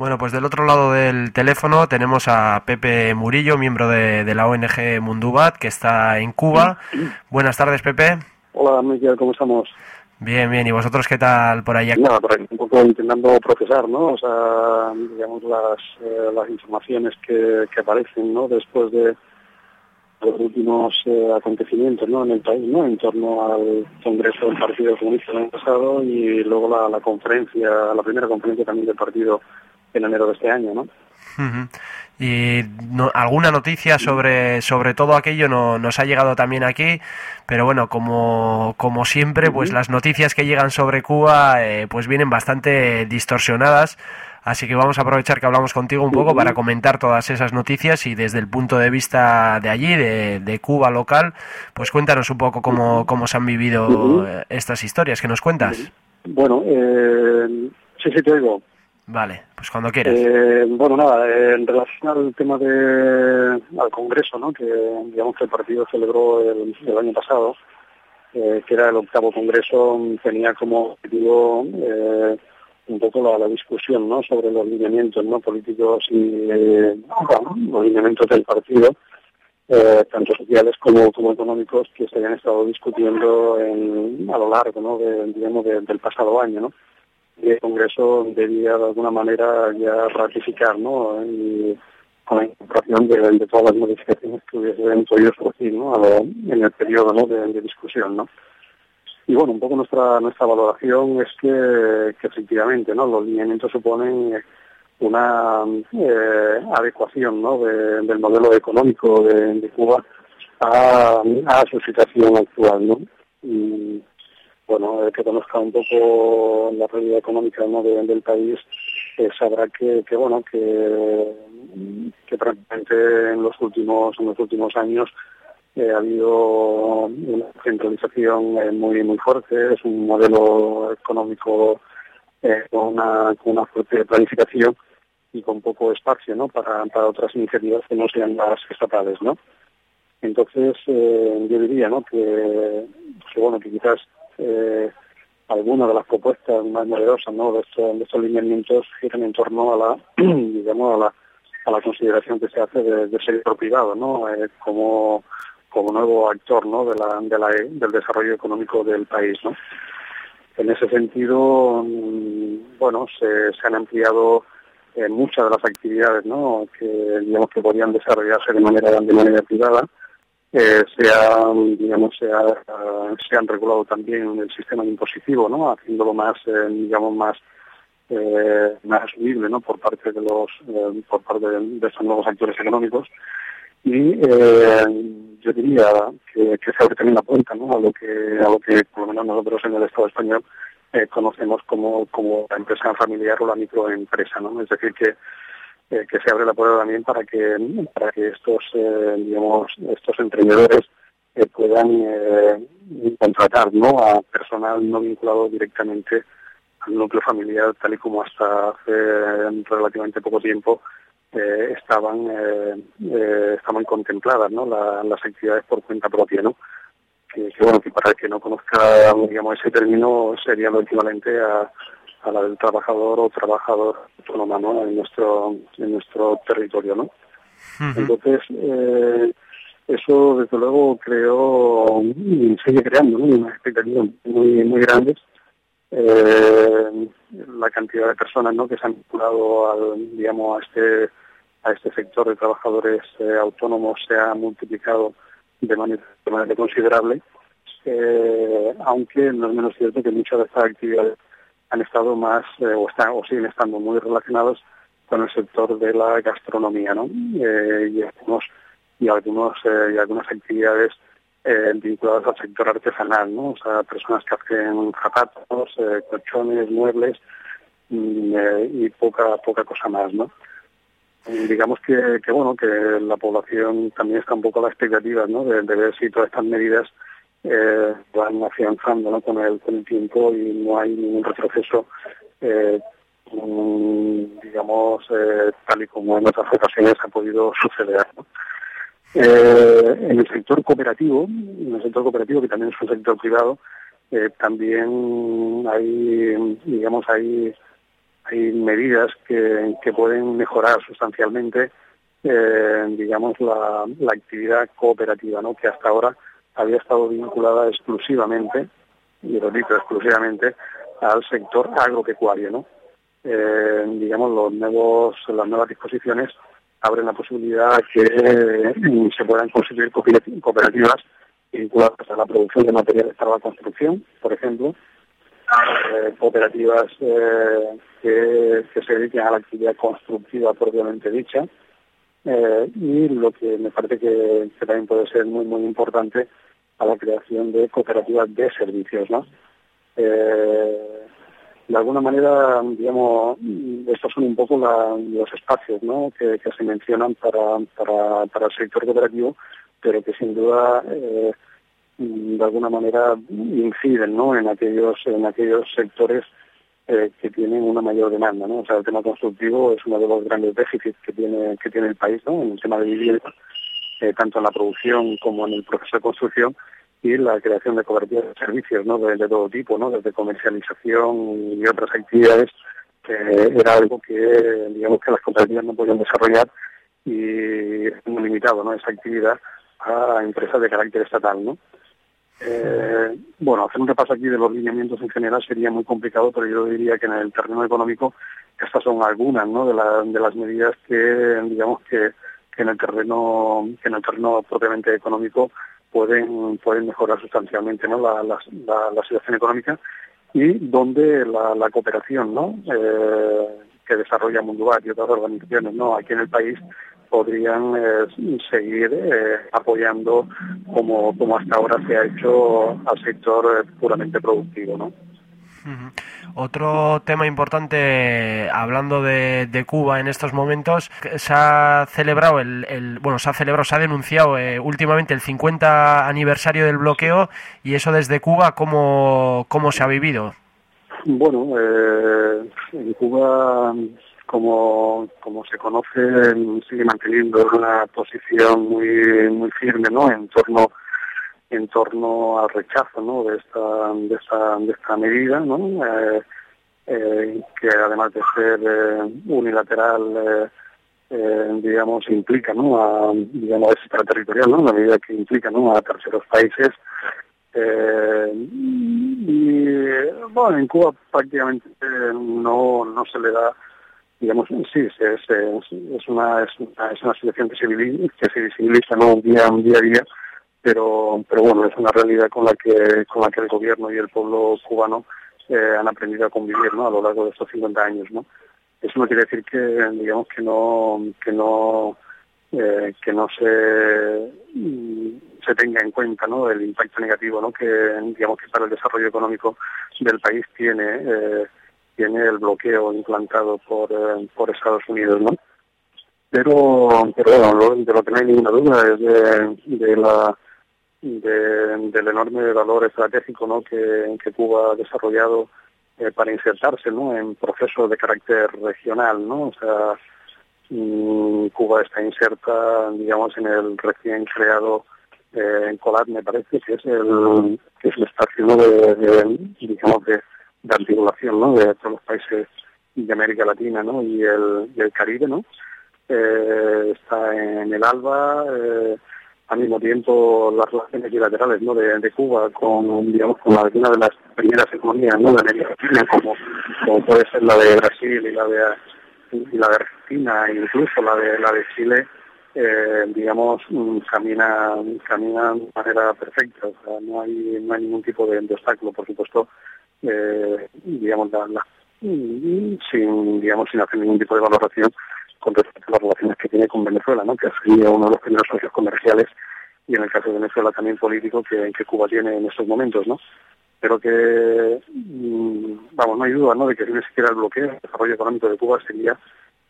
Bueno, pues del otro lado del teléfono tenemos a Pepe Murillo, miembro de, la ONG Mundubat, que está en Cuba. Buenas tardes, Pepe. Hola, Miguel, ¿cómo estamos? Bien, bien. ¿Y vosotros qué tal por allá? Nada, por ahí, un poco intentando procesar, ¿no? O sea, digamos, las, eh, las informaciones que, que aparecen, ¿no? Después de los últimos eh, acontecimientos, ¿no? En el país, ¿no? En torno al Congreso del Partido Comunista el año pasado y luego la, la conferencia, la primera conferencia también del partido en enero de este año, ¿no? Y alguna noticia sobre, sobre todo aquello no, nos ha llegado también aquí, pero bueno, como, como siempre, pues las noticias que llegan sobre Cuba eh, pues vienen bastante distorsionadas, así que vamos a aprovechar que hablamos contigo un poco para comentar todas esas noticias y desde el punto de vista de allí, de, de Cuba local, pues cuéntanos un poco cómo, cómo se han vivido estas historias. Que nos cuentas. Bueno, eh, sí, sí, te oigo. Vale, pues cuando quieras. Eh, bueno, nada, en relación al tema de al Congreso, ¿no? Que digamos que el partido celebró el, año pasado, eh, que era el octavo Congreso, tenía como objetivo eh, un poco la, discusión, ¿no? Sobre los lineamientos. Políticos y los lineamientos del partido. tanto sociales como, económicos que se habían estado discutiendo a lo largo ¿no? digamos del pasado año. ¿no? El Congreso debía de alguna manera ya ratificar, ¿no? Con la incorporación de, todas las modificaciones que hubiesen podido surgir, ¿no? en el periodo ¿no? de, discusión, ¿no? Y bueno, un poco nuestra nuestra valoración es que, efectivamente, ¿no? Los lineamientos suponen una eh, adecuación, ¿no? del modelo económico de, Cuba a, a, su situación actual, ¿no? Bueno, el que conozca un poco la realidad económica del país eh, sabrá que, bueno que, que prácticamente en los últimos en los últimos años eh, ha habido una centralización eh, muy muy fuerte, es un modelo económico con, una, con una fuerte planificación y con poco espacio ¿no? para, para otras iniciativas que no sean las estatales, ¿no? Entonces, yo diría ¿no? que, que, bueno, que quizás eh, algunas de las propuestas más novedosas ¿no? de, estos, de lineamientos giran en torno a la, digamos, a la, a la consideración que se hace del sector privado ¿no? Eh, como, como nuevo actor ¿no? de la, de la, del desarrollo económico del país. ¿no? En ese sentido, mm, bueno, se, se han ampliado eh, muchas de las actividades ¿no? que digamos que podían desarrollarse de manera de manera privada eh, se, digamos, se, han regulado también el sistema impositivo, ¿no? haciéndolo más, eh, digamos, más eh, más asumible ¿no? por parte de los eh, por parte de, estos nuevos actores económicos y yo diría que, se abre también la puerta ¿no? a lo que a lo que por lo menos nosotros en el Estado español conocemos como como la empresa familiar o la microempresa ¿no? es decir que eh, que se abre la puerta también para que para que estos eh, digamos estos emprendedores eh, puedan contratar no a personal no vinculado directamente al núcleo familiar tal y como hasta hace relativamente poco tiempo estaban estaban contempladas no las actividades por cuenta propia no que, bueno que para el que no conozca digamos ese término sería lo equivalente a a la del trabajador o trabajador autónoma ¿no? en nuestro en nuestro territorio no entonces eh, eso desde luego creó y sigue creando ¿no? unas expectativas muy muy grandes eh, la cantidad de personas ¿no? que se han vinculado al digamos a este a este sector de trabajadores eh, autónomos se ha multiplicado de manera, de manera considerable aunque no es menos cierto que muchas de estas actividades han estado más eh, o, están, o siguen estando muy relacionados con el sector de la gastronomía, ¿no? Eh, y algunos y eh, algunas actividades vinculadas al sector artesanal, ¿no? O sea, personas que hacen zapatos, colchones, muebles mm, y poca poca cosa más, ¿no? digamos que, que, bueno que la población también está un poco a la expectativa ¿no? de ver si todas estas medidas eh, van afianzando ¿no? con, el, con el tiempo y no hay ningún retroceso, eh, digamos, eh, tal y como en otras ocasiones ha podido suceder. Eh, en el sector cooperativo, en el sector cooperativo que también es un sector privado, también hay, digamos, hay hay medidas que, que pueden mejorar sustancialmente, digamos, la, la, actividad cooperativa, ¿no? que hasta ahora había estado vinculada exclusivamente, y repito, exclusivamente, al sector agropecuario. ¿no? Eh, digamos, las nuevas disposiciones abren la posibilidad de que eh, se puedan constituir cooperativas vinculadas a la producción de materiales para la construcción, por ejemplo, eh, cooperativas que, se dediquen a la actividad constructiva propiamente dicha, eh, y lo que me parece que, también puede ser muy muy importante a la creación de cooperativas de servicios, ¿no? de alguna manera, digamos, estos son un poco los espacios ¿no? que, se mencionan para, para, para el sector cooperativo, pero que sin duda eh, de alguna manera inciden ¿no? en aquellos en aquellos sectores eh, que tienen una mayor demanda ¿no? o sea el tema constructivo es uno de los grandes déficits que tiene que tiene el país ¿no? en el tema de vivienda eh, tanto en la producción como en el proceso de construcción y la creación de cobertura de servicios ¿no? de, todo tipo ¿no? desde comercialización y otras actividades que era algo que digamos que las cooperativas no podían desarrollar y muy limitado ¿no? esa actividad a empresas de carácter estatal ¿no? Eh, bueno, hacer un repaso aquí de los lineamientos en general sería muy complicado, pero yo diría que en el terreno económico estas son algunas de, las medidas que, digamos, que, en el terreno en el terreno propiamente económico pueden pueden mejorar sustancialmente ¿no? la, la, situación económica y donde la, cooperación ¿no? Eh, que desarrolla Mundubat y otras organizaciones ¿no? aquí en el país podrían eh, seguir eh, apoyando como, como hasta ahora se ha hecho al sector eh, puramente productivo. ¿no? Otro tema importante, hablando de, Cuba en estos momentos, se ha celebrado el, bueno, se ha celebrado, se ha denunciado últimamente el 50 aniversario del bloqueo y eso desde Cuba, ¿cómo, cómo se ha vivido? Bueno, en Cuba como, como se conoce, sigue manteniendo una posición muy, muy firme ¿no? en torno en torno al rechazo ¿no? de esta de esta de esta medida ¿no? Eh, eh, que además de ser eh, unilateral digamos implica ¿no? a, digamos extraterritorial ¿no? la medida que implica ¿no? a terceros países y bueno en Cuba prácticamente no no se le da digamos, sí, es, es, una, es, una, situación que se, visibiliza ¿no? un, día, un día a día, pero, pero bueno, es una realidad con la que, con la que el gobierno y el pueblo cubano eh, han aprendido a convivir ¿no? a lo largo de estos 50 años. ¿no? Eso no quiere decir que, digamos, que no, que no, eh, que no se, se tenga en cuenta ¿no? el impacto negativo ¿no? que, digamos, que para el desarrollo económico del país tiene. Eh, tiene el bloqueo implantado por, eh, por Estados Unidos, ¿no? Pero, pero bueno, de lo que no hay ninguna duda es de, la del enorme valor estratégico ¿no? que, Cuba ha desarrollado eh, para insertarse ¿no? en procesos de carácter regional, ¿no? O sea, mm, Cuba está inserta, digamos, en el recién creado eh, en Colat, me parece, que es el que es el espacio de, de, digamos, de, de articulación ¿no? de todos los países de América Latina ¿no? y, el, y Caribe. ¿no? Eh, está en el ALBA, eh, al mismo tiempo las relaciones bilaterales ¿no? de, Cuba con, digamos, con alguna de las primeras economías ¿no? de América Latina, como, como puede ser la de Brasil y la de, y la de Argentina, e incluso la de, la de Chile, eh, digamos, mm, camina, camina de manera perfecta. O sea, no hay, no hay ningún tipo de obstáculo, por supuesto eh, digamos, la, sin, digamos, sin hacer ningún tipo de valoración con respecto a las relaciones que tiene con Venezuela, ¿no? que sería uno de los primeros socios comerciales y en el caso de Venezuela también político que, que Cuba tiene en estos momentos, ¿no? Pero que, mm, vamos, no hay duda, ¿no?, de que si no siquiera el bloqueo, el desarrollo económico de Cuba sería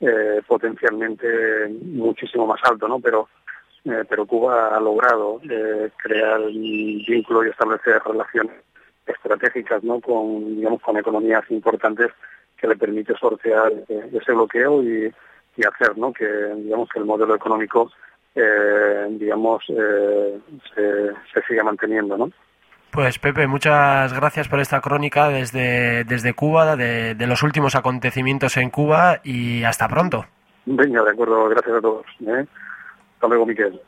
eh, potencialmente muchísimo más alto, ¿no? Pero, eh, pero Cuba ha logrado crear vínculos y establecer relaciones estratégicas ¿no? con, digamos, con economías importantes que le permite sortear eh, ese bloqueo y, y, hacer ¿no? que, digamos, que el modelo económico eh, digamos, eh, se, se siga manteniendo. ¿no? Pues Pepe, muchas gracias por esta crónica desde, desde Cuba, de, de los últimos acontecimientos en Cuba y hasta pronto. Venga, de acuerdo, gracias a todos. ¿eh? Hasta luego, Miquel.